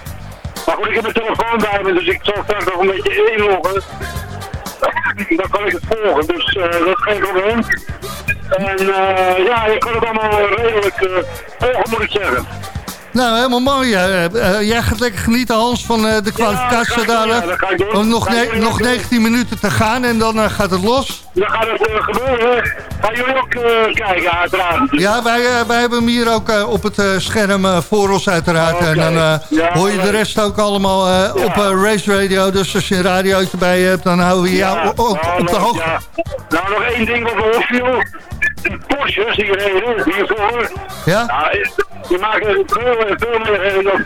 Maar goed, ik heb mijn telefoon bij me, dus ik zal straks nog een beetje inloggen. Dan kan ik het volgen, dus eh, dat is geen probleem. En ja, je kan het allemaal redelijk volgen, moet ik zeggen. Nou, helemaal mooi. eh, eh, jij gaat lekker genieten, Hans, van eh, de kwalificatie ga ga doen. Oh, nog, ne- nog ook doen? 19 minuten te gaan en dan eh, gaat het los. Dan gaat het eh, gebeuren. Gaan jullie ook eh, kijken, uiteraard. Ja, wij, eh, wij hebben hem hier ook eh, op het eh, scherm eh, voor ons uiteraard. En dan eh, hoor je de rest ook allemaal eh, op eh, Race Radio. Dus als je een radiootje bij je hebt, dan houden we jou op, op, de hoogte. Nou, nog één ding wat me opviel. Die Porsches die reden hiervoor. Ja? Nou, die maken veel, veel meer herrie dan,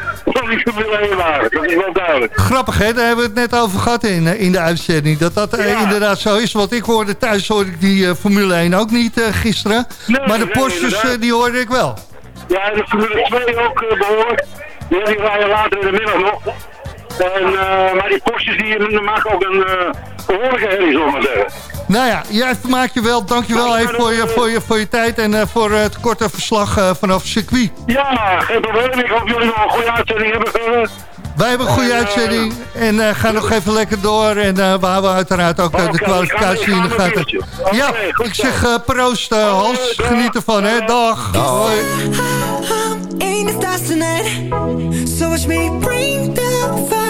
die Formule 1 wagen. Dat is wel duidelijk. Grappig, hè? Daar hebben we het net over gehad in, eh, in de uitzending. Dat dat eh, inderdaad zo is. Want ik hoorde thuis hoorde ik die eh, Formule 1 ook niet eh, gisteren. Nee, maar de nee, Porsches, eh, die hoorde ik wel. Ja, de Formule 2 ook eh, behoorlijk. Die, die rijden later in de middag nog. En, eh, maar die Porsches die maken ook een eh, behoorlijke herrie, zullen we maar zeggen. Nou ja, jij vermaakt je wel. Dankjewel even voor je, voor, je, voor je tijd en eh, voor eh, het korte verslag eh, vanaf het circuit. Ja, geen probleem. Ik hoop jullie nog een goede uitzending hebben. Wij hebben een goede uitzending en eh ga nog even lekker door. En eh we houden uiteraard ook eh, de kwalificatie in de gaten. Ja, goed ik zeg eh, proost eh, Hans. Geniet ervan, hè. Dag. Hoi. stars tonight. So watch me bring the fire,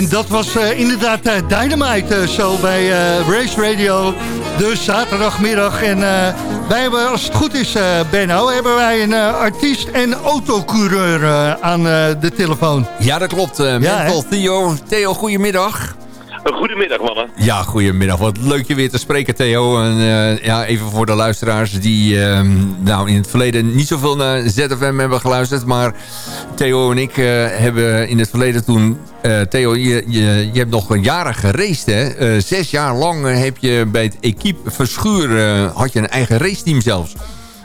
En dat was eh, inderdaad eh, Dynamite eh, zo bij Race Radio, de zaterdagmiddag. En wij hebben, als het goed is, Benno, hebben wij een artiest en autocoureur aan de telefoon. Ja, dat klopt. Uh, Ja, Mental Theo. Theo, goedemiddag. Goedemiddag, mannen. Ja, goedemiddag. Wat leuk je weer te spreken, Theo. En eh, ja, even voor de luisteraars die ehm, nou, in het verleden niet zoveel naar ZFM hebben geluisterd. Maar Theo en ik eh, hebben in het verleden toen... eh, Theo, je, je, je hebt nog jaren geraced, hè? Zes jaar lang heb je bij het Equipe Verschuur... had je een eigen raceteam zelfs.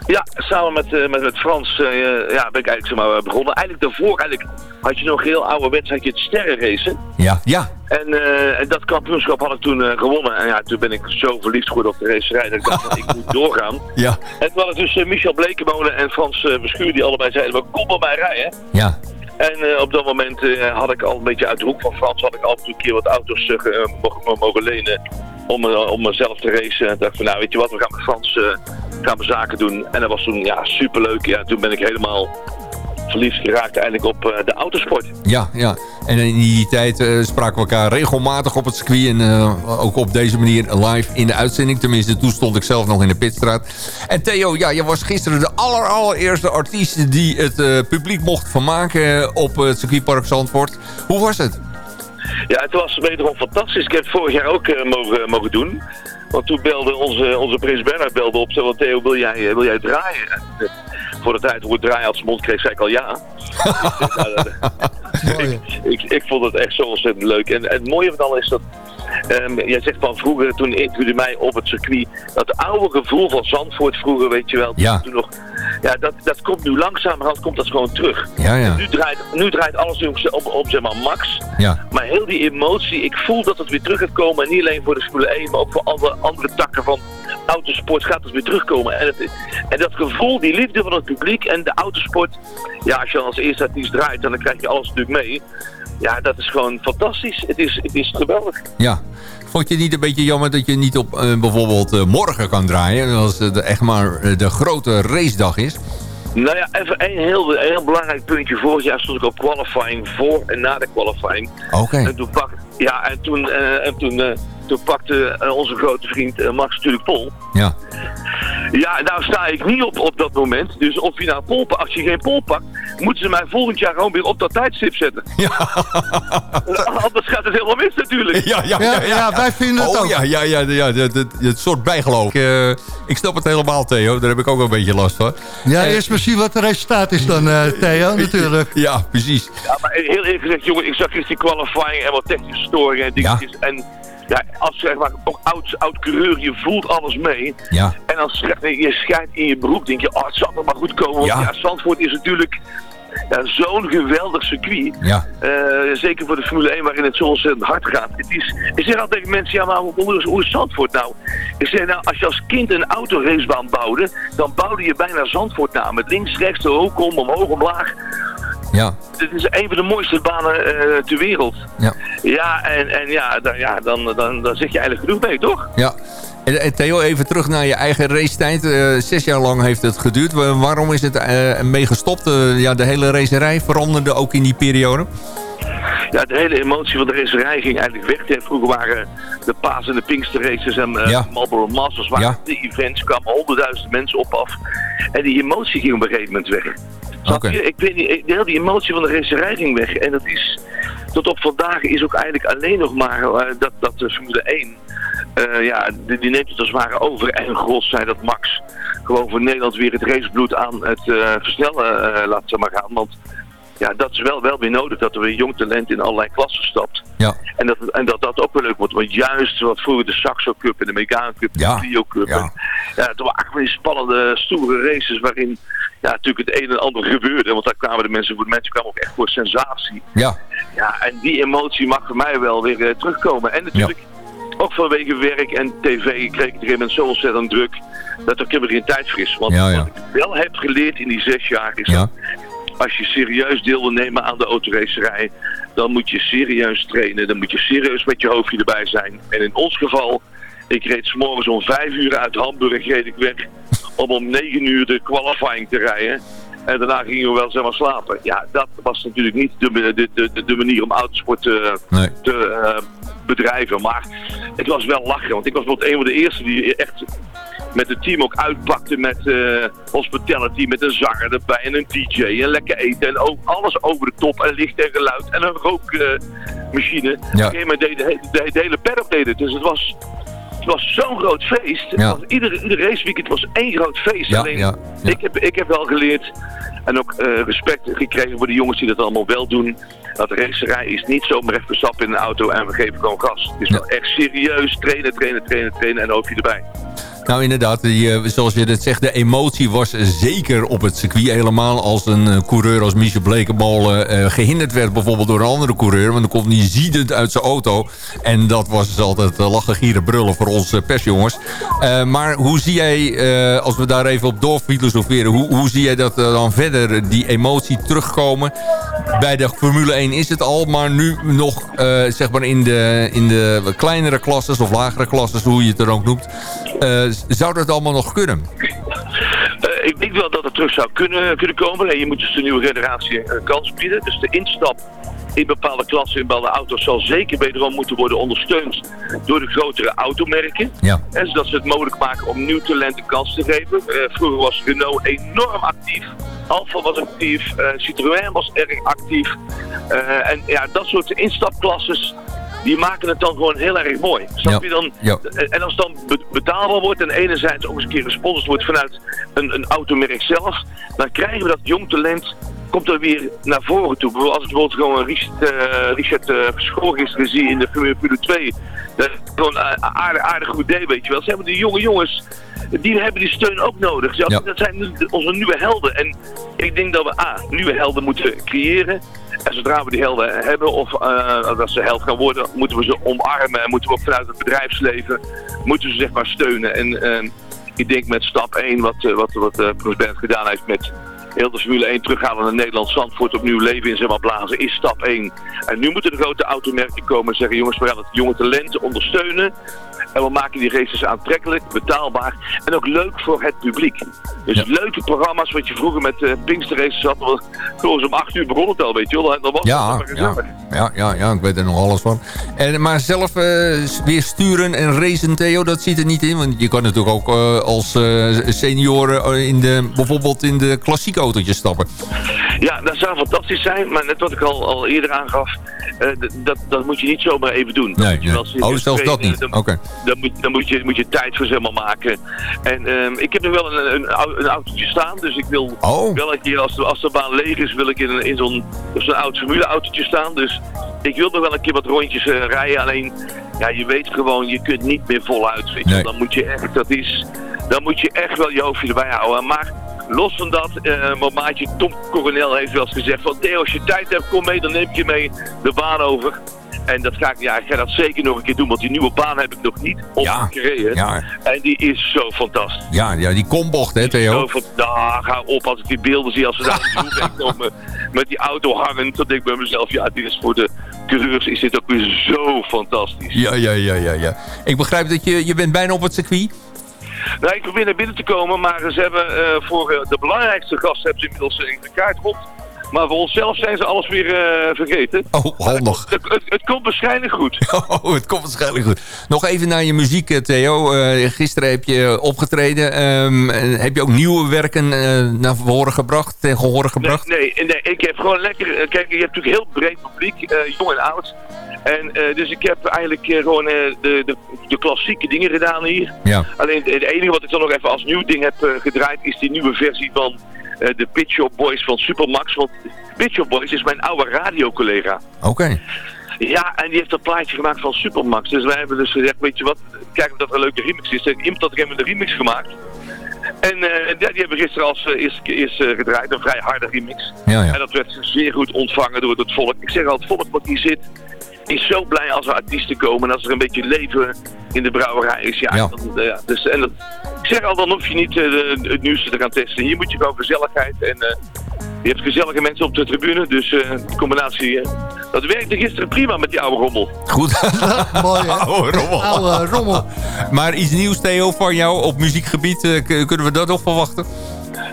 Ja, samen met, met, met Frans ja, ben ik eigenlijk zeg maar, begonnen. Eigenlijk daarvoor eigenlijk, had je nog heel ouderwets had je het sterrenracen. Ja, ja. En, eh, en dat kampioenschap had ik toen eh, gewonnen. En ja, toen ben ik zo verliefd geworden op de racerij dat ik dacht van, ik moet doorgaan. Ja. En toen het dus eh, Michel Blekemolen en Frans Beschuur die allebei zeiden, we kom bij mij rijden. Ja. En op dat moment had ik al een beetje uit de hoek van Frans, had ik al een keer wat auto's mogen, mogen lenen om, om mezelf te racen. En dacht van, nou weet je wat, we gaan met Frans gaan we zaken doen. En dat was toen ja, superleuk. Ja, toen ben ik helemaal verliefd geraakt eigenlijk op uh, de autosport. Ja, ja. En in die tijd uh, spraken we elkaar regelmatig op het circuit. En uh, ook op deze manier live in de uitzending. Tenminste, toen stond ik zelf nog in de pitstraat. En Theo, ja, je was gisteren de aller, allereerste artiest... die het uh, publiek mocht vermaken op het circuitpark Zandvoort. Hoe was het? Ja, het was wederom fantastisch. Ik heb het vorig jaar ook mogen, mogen doen. Want toen belde onze, onze prins Bernhard belde op. Zei, Theo, wil jij, wil jij draaien? Voor de tijd hoe het draaien had zijn mond kreeg, zei ik al ja. ik, ik, ik, vond het echt zo ontzettend leuk. En, en het mooie van al is dat, um, jij zegt van vroeger, toen interviewde mij op het circuit, dat oude gevoel van Zandvoort vroeger, weet je wel, ja. toen nog, ja, dat, dat komt nu langzamerhand, komt dat gewoon terug. Ja, ja. Nu, draait, nu draait alles op, op, op zeg maar, max. Ja. Maar heel die emotie, ik voel dat het weer terug gaat komen, en niet alleen voor de Formule 1, maar ook voor andere, andere takken van autosport gaat het weer terugkomen. En, het, en dat gevoel, die liefde van het publiek en de autosport, ja, als je als eerste artiest draait, dan krijg je alles natuurlijk mee. Ja, dat is gewoon fantastisch. Het is, het is geweldig. Ja. Vond je niet een beetje jammer dat je niet op uh, bijvoorbeeld uh, morgen kan draaien, als het echt maar de grote racedag is? Nou ja, even een heel, een heel belangrijk puntje. Vorig jaar stond ik op qualifying voor en na de qualifying. Oké. Okay. En toen pak, ja, en toen, uh, en toen toen pakte uh, onze grote vriend uh, Max natuurlijk Pol. Ja. Ja, nou sta ik niet op op dat moment. Dus of je nou Pol als je geen Pol pakt, moeten ze mij volgend jaar gewoon weer op dat tijdstip zetten. Ja. Anders gaat het helemaal mis natuurlijk. Ja, ja, ja, ja, ja wij vinden het oh, ook. Ja, ja, ja, ja, het, het, het soort bijgeloof. Ik, uh, ik snap het helemaal, Theo. Daar heb ik ook een beetje last van. Ja, eerst maar zien wat het resultaat is dan, uh, Theo, natuurlijk. Ja, precies. Ja, maar heel eerlijk gezegd, jongen, ik zag eerst die qualifying en wat technische storingen en dingetjes. Ja. En ja, als zeg maar, ook oud, oud coureur, je voelt alles mee. Ja. En als je schijnt in je broek, denk je, oh, het zal nog maar goed komen. Want ja, ja Zandvoort is natuurlijk ja, zo'n geweldig circuit. Ja. Uh, zeker voor de Formule 1 waarin het zo ontzettend hard gaat. Het is, ik zeg altijd tegen mensen, ja maar hoe is, hoe is Zandvoort nou? Ik zeg nou, als je als kind een autoracebaan bouwde, dan bouwde je bijna Zandvoort na. Met links, rechts, de hoek om, omhoog, omlaag. Ja. Het is een van de mooiste banen uh, ter wereld. Ja. Ja, en, en ja, dan, ja dan, dan, dan zit je eigenlijk genoeg mee, toch? Ja. En, en Theo, even terug naar je eigen racetijd. Uh, zes jaar lang heeft het geduurd. Waarom is het uh, mee gestopt? Uh, ja, de hele racerij veranderde ook in die periode? Ja, de hele emotie van de racerij ging eigenlijk weg. Vroeger waren de Paas en de Pinkster races en uh, ja. Marlboro Masters waren ja. de events. Kwamen honderdduizend mensen op af. En die emotie ging op een gegeven moment weg. Okay. Ik weet niet, de hele emotie van de racerij ging weg. En dat is, tot op vandaag is ook eigenlijk alleen nog maar uh, dat, dat de Formule 1, uh, ja, die, neemt het als het ware over. En gros zei dat Max gewoon voor Nederland weer het racebloed aan het uh, versnellen laat zeg maar gaan. Want ja, dat is wel, wel weer nodig dat er weer jong talent in allerlei klassen stapt. Ja. En, dat, en dat dat ook wel leuk wordt. Want juist wat vroeger de Saxo Cup en de Megane Cup, ja. de Clio Cup. Ja. En, ja, toen waren echt die spannende, stoere races waarin ja, natuurlijk het een en ander gebeurde. Want daar kwamen de mensen voor de mensen kwamen ook echt voor sensatie. Ja. Ja, en die emotie mag voor mij wel weer uh, terugkomen. En natuurlijk, ja. ook vanwege werk en tv kreeg ik er zo ontzettend druk dat ik er geen tijd fris. Want ja, ja. wat ik wel heb geleerd in die zes jaar is ja. dat als je serieus deel wil nemen aan de autoracerij, dan moet je serieus trainen. Dan moet je serieus met je hoofdje erbij zijn. En in ons geval, ik reed s'morgens om vijf uur uit Hamburg reed ik weg om om negen uur de qualifying te rijden. En daarna gingen we wel zeg maar slapen. Ja, dat was natuurlijk niet de, de, de, de manier om autosport te, te eh, bedrijven. Maar het was wel lachen, want ik was bijvoorbeeld een van de eerste die echt met het team ook uitpakte met eh, hospitality, met een zanger erbij en een DJ en lekker eten. En ook alles over de top en licht en geluid en een rookmachine. Op een gegeven deed de, he- de, de hele paddock deed het. Dus het was, het was zo'n groot feest. Ja. was, iedere, iedere raceweekend was één groot feest. Ja, Alleen, ja, Ik, heb, ik heb wel geleerd en ook eh, respect gekregen voor de jongens die dat allemaal wel doen. Dat racerij is niet zomaar even stappen in een auto en we geven gewoon gas. Het is wel echt serieus trainen, trainen, trainen, trainen en hoop je erbij. Nou inderdaad, eh, zoals je het zegt, de emotie was zeker op het circuit. Helemaal als een eh, coureur als Michel Blekenmolen eh, gehinderd werd bijvoorbeeld door een andere coureur. Want dan komt hij ziedend uit zijn auto. En dat was dus altijd lachen, gieren, brullen voor onze persjongens. Maar hoe zie jij, als we daar even op doorfilosoferen... Hoe, hoe zie jij dat dan verder, die emotie terugkomen? Bij de Formule 1 is het al, maar nu nog zeg maar in de, in de kleinere klasses of lagere klasses, hoe je het er ook noemt. Eh, zou dat allemaal nog kunnen? Eh, ik denk wel dat het terug zou kunnen, kunnen komen. En je moet dus de nieuwe generatie een kans bieden. Dus de instap in bepaalde klassen, in bepaalde auto's, zal zeker wederom moeten worden ondersteund door de grotere automerken. Ja. En zodat ze het mogelijk maken om nieuw talent een kans te geven. Eh, vroeger was Renault enorm actief. Alfa was actief. eh, Citroën was erg actief. Eh, en ja, dat soort instapklasses, die maken het dan gewoon heel erg mooi. Snap je dan? En als het dan be- betaalbaar wordt en enerzijds ook eens een keer gesponsord wordt vanuit een, een automerk zelf, dan krijgen we dat jong talent komt er weer naar voren toe. Bijvoorbeeld Als ik bijvoorbeeld gewoon Richard, eh Richard eh, Verschoor gisteren zie in de Formule 2, dat is gewoon een aardig, aardig goed idee, weet je wel. Ze hebben die jonge jongens, die hebben die steun ook nodig. Ja, Ja. Dat zijn onze nieuwe helden. En ik denk dat we A, nieuwe helden moeten creëren. En zodra we die helden hebben, of eh, dat ze held gaan worden, moeten we ze omarmen. En moeten we ook vanuit het bedrijfsleven, moeten ze zeg maar steunen. En eh, ik denk met stap 1, wat, eh, wat, wat Prins Bernhard gedaan heeft met heel de Formule 1 terughalen naar Nederland, Zandvoort opnieuw leven in zeg maar blazen, is stap 1. En nu moeten de grote automerken komen en zeggen, jongens, we gaan het jonge talenten ondersteunen. En we maken die races aantrekkelijk, betaalbaar en ook leuk voor het publiek. Dus leuke programma's, wat je vroeger met eh Pinkster races had, gewoon om 8 uur begon het al, weet je wel. En dan was Ja, ja, ja, ja, ja, ik weet er nog alles van. En, maar zelf eh, weer sturen en racen, Theo, dat zit er niet in. Want je kan natuurlijk ook eh, als senior eh, in de, bijvoorbeeld in de klassieke autootjes stappen. Ja, dat zou fantastisch zijn, maar net wat ik al, al eerder aangaf, dat, dat moet je niet zomaar even doen. Nee, wel Oh, zelfs dat niet. Oké. Dan, moet, dan moet, je, moet je tijd voor zeg maar maken. En ehm, ik heb nog wel een, een, au- een autootje staan, dus ik wil Oh. wel een keer, als de, als de baan leeg is, wil ik in, in zo'n zo'n oud formuleautootje staan. Dus ik wil nog wel een keer wat rondjes eh, rijden, alleen ja, je weet gewoon, je kunt niet meer voluit. Weet. Nee. Dan moet je echt, dat is, dan moet je echt wel je hoofdje erbij houden. Maar los van dat, eh mijn maatje Tom Coronel heeft wel eens gezegd van Theo, als je tijd hebt, kom mee, dan neem ik je mee de baan over. En dat ga ik, ja, ik ga dat zeker nog een keer doen, want die nieuwe baan heb ik nog niet opgereden. ja. En die is zo fantastisch. Ja, ja die kombocht, hè, Zo Theo? van, nou, ga op als ik die beelden zie als ze daar in de komen met die auto hangend. Dan denk ik bij mezelf, ja, dit is voor de coureurs is dit ook weer zo fantastisch. Ja, ja, ja, ja, ja. Ik begrijp dat je, je bent bijna op het circuit. Nou, ik probeer naar binnen te komen, maar ze hebben eh, voor eh, de belangrijkste gast hebben ze inmiddels eh, de kaart rond. Maar voor onszelf zijn ze alles weer eh, vergeten. Oh, handig. Het, het, het komt waarschijnlijk goed. Oh, het komt waarschijnlijk goed. Nog even naar je muziek, eh, Theo. Eh, gisteren heb je opgetreden. Ehm, heb je ook nieuwe werken eh, naar voren gebracht, gebracht? Nee, nee, nee, ik heb gewoon lekker... eh, Kijk, je hebt natuurlijk heel breed publiek, eh, jong en oud. En eh, dus ik heb eigenlijk eh, gewoon eh, de, de, de klassieke dingen gedaan hier. Ja. Alleen het enige wat ik dan nog even als nieuw ding heb eh, gedraaid is die nieuwe versie van eh, de Pit Shop Boys van Supermax. Want Pit Shop Boys is mijn oude radiocollega. Oké. Ja, en die heeft dat plaatje gemaakt van Supermax. Dus wij hebben dus gezegd, weet je wat, kijk of dat er een leuke remix is. En iemand had een remix gemaakt. En eh, ja, die hebben we gisteren als eh, eerste, eerste gedraaid, een vrij harde remix. Ja, ja. En dat werd zeer goed ontvangen door het volk. Ik zeg al, het volk wat hier zit, is zo blij als er artiesten komen. En als er een beetje leven in de brouwerij is. Ja, Ja. Dan, eh, ja dus, en dat, ik zeg al, dan hoef je niet eh, de- het nieuwste te gaan testen. Hier moet je gewoon gezelligheid en... eh, je hebt gezellige mensen op de tribune, dus eh, de combinatie, dat werkte gisteren prima met die oude rommel. Goed. Mooi, hè? Oude rommel. Oude rommel. Maar iets nieuws, Theo, van jou op muziekgebied. kunnen we dat nog verwachten?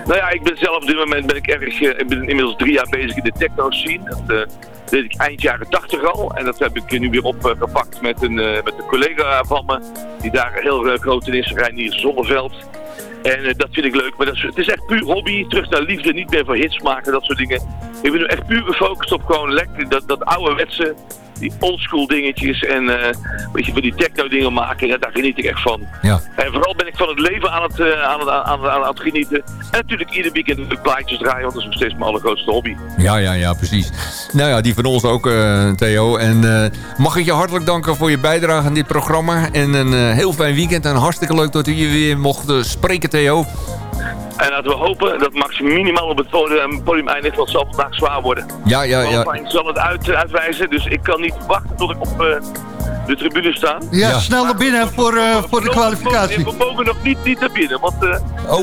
Nou ja, ik ben zelf op dit moment ben ik erg, eh, ik ben inmiddels drie jaar bezig in de techno scene. Dat eh, deed ik eind jaren 80 al. En dat heb ik nu weer opgepakt met, een, eh, met een collega van me. Die daar heel uh, groot in is, Reinier Zonneveld. En eh, dat vind ik leuk. Maar dat is, het is echt puur hobby. Terug naar liefde. Niet meer voor hits maken, dat soort dingen. Ik ben nu echt puur gefocust op gewoon lekker dat, dat ouderwetse die oldschool dingetjes en eh weet je, van die techno dingen maken, ja, daar geniet ik echt van. Ja. En vooral ben ik van het leven aan het, eh, aan het, aan aan het genieten. En natuurlijk ieder weekend de plaatjes draaien, want dat is nog steeds mijn allergrootste hobby. Ja, ja, ja, precies. Nou ja, die van ons ook, eh, Theo. En mag ik je hartelijk danken voor je bijdrage aan dit programma. En een heel fijn weekend en hartstikke leuk dat we je weer mochten spreken, Theo. En laten we hopen dat Max minimaal op het podium, podium eindigt, want het zal vandaag zwaar worden. Ja, ja, ja. Zal het uit, uitwijzen, dus ik kan niet wachten tot ik op eh, de tribune sta. Ja, snel naar binnen voor, eh, voor de kwalificatie. We mogen nog niet, niet naar binnen, want eh,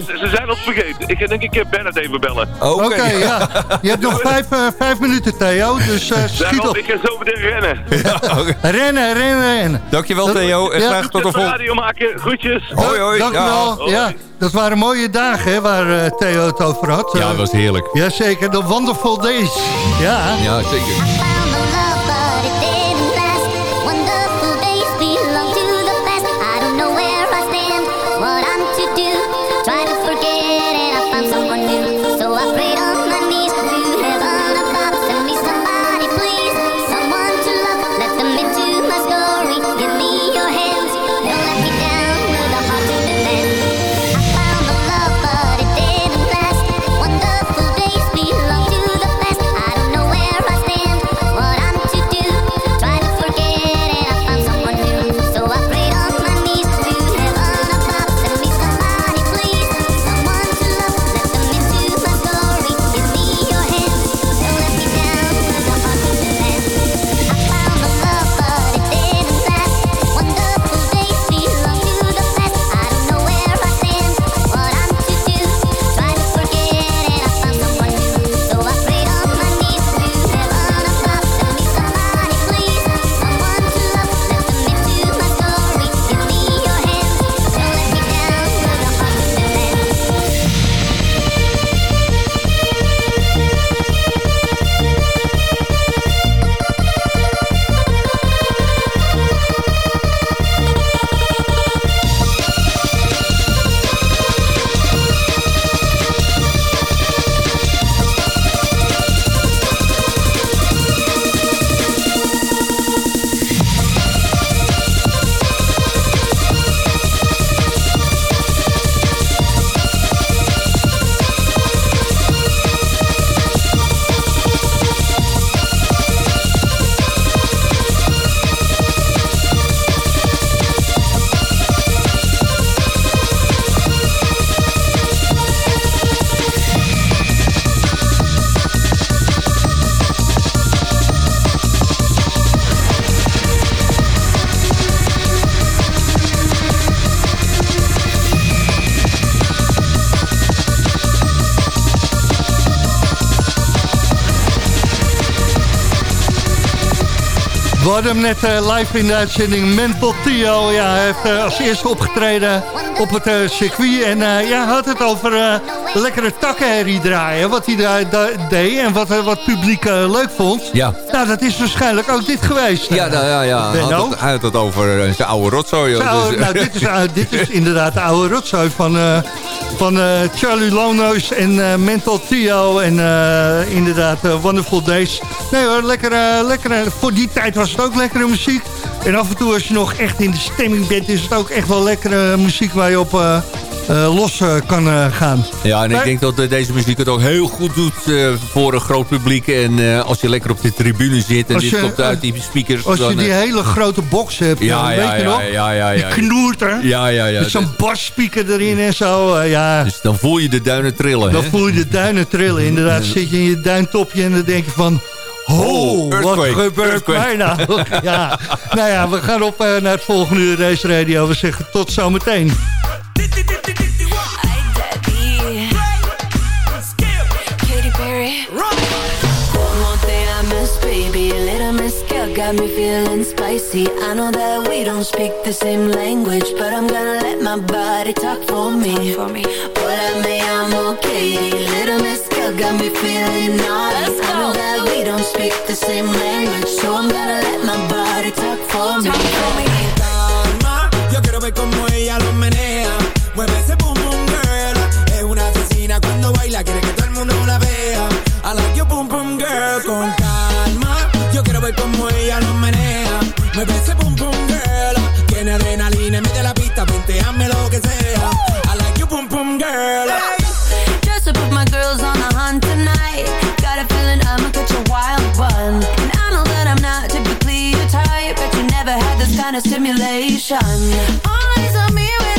ze, ze zijn ons vergeten. Ik ga denk ik uh, Bernard even bellen. Oké, ja. Je hebt nog vijf, eh, vijf minuten, Theo, dus eh, schiet op. ik ga zo meteen rennen. Rennen, rennen, rennen. Dankjewel, Theo. En Ja. graag tot de volgende. radio maken, groetjes. Hoi, hoi. Dank u Ja. wel. Ja, dat waren mooie dagen hè, waar eh, Theo het over had. Ja, Eh, dat was heerlijk. Jazeker, de Wonderful Days. Ja. Ja, zeker. Hadden hem net eh, live in de uitzending Mental Theo. Ja, hij heeft eh, als eerste opgetreden op het eh, circuit. En eh, ja, had het over lekkere takkenherrie draaien. Wat hij daar da- deed en wat, wat publiek leuk vond. Ja. Nou, dat is waarschijnlijk ook dit geweest. Ja, nou, ja, ja. Hij had het, hij had het over zijn oude rotzooi. Zijn oude- dus, nou, dit is, dit is inderdaad de oude rotzooi van, eh, van eh, Charlie Lono's en eh, Mental Theo. En eh, inderdaad Wonderful Days. Nee hoor, lekker, lekker, voor die tijd was het ook lekkere muziek. En af en toe als je nog echt in de stemming bent... is het ook echt wel lekkere muziek waar je op eh, eh, los eh, kan gaan. Ja, en ik denk dat deze muziek het ook heel goed doet voor een groot publiek. En als je lekker op de tribune zit en Als dit je, komt uit die speakers... Als je dan, die eh, hele grote box hebt, Ja, eh, ja, weet je nog? ja, ja, ja. Die knoert er. Ja, ja, ja. Met zo'n basspeaker erin en zo. ja. Dus dan voel je de duinen trillen, Dan hè? voel je de duinen trillen. Inderdaad, zit je in je duintopje en dan denk je van... Oh, wat gebeurt mij nou? ja. Nou ja, we gaan op eh, naar het volgende uur Race Radio. We zeggen tot zometeen. Got me feeling spicy. I know that we don't speak the same language, but I'm gonna let my body talk for me. Hola, me llamo Katie. Little mezcal got me feeling naughty. I know that we don't speak the same language, so I'm gonna let my body talk for me. Calma, yo quiero ver cómo ella lo menea. Mueve ese boom boom girl. Es una asesina cuando baila, quiere que todo el mundo la vea. I like your boom boom girl. Con ver cómo ella lo ese boom boom girl. Tiene adrenalina mete la pista, hazme lo que sea. I like your boom boom girl. Dress up with my girls on the hunt tonight. Got a feeling I'ma catch a wild one. And I know that I'm not typically your type, but you never had this kind of stimulation. Eyes on me when